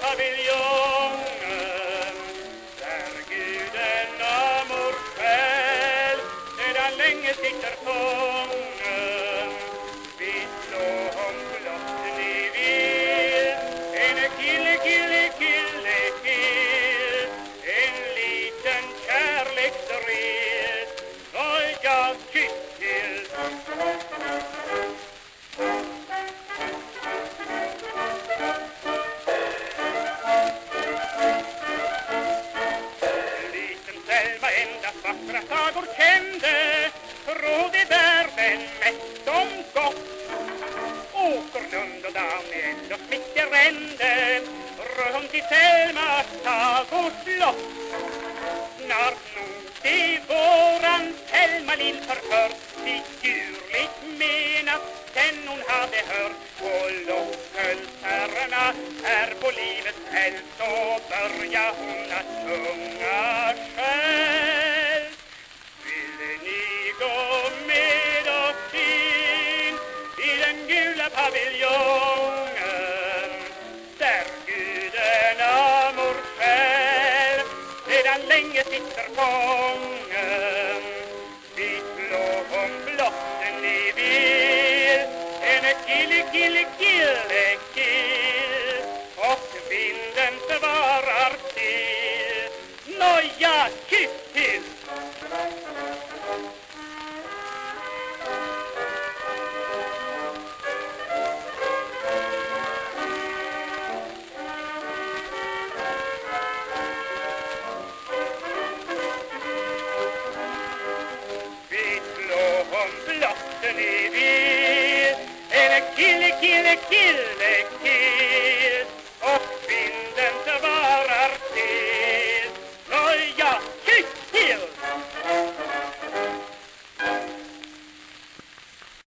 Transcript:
pavilion. Daniel och Smith rände Runt i Selmas sagoslott Snart nog i våran Selma lill förfört Figurligt menat den hon hade hört På lockelserna här på livets fält Så börja hon att sjunga själv Vill ni gå med oss in den gula paviljongen kille, kille, kille, kill Och vinden svarar till. Nåja, kiss, kiss Blåhån, blotten i vind quiere, quiere, quiere.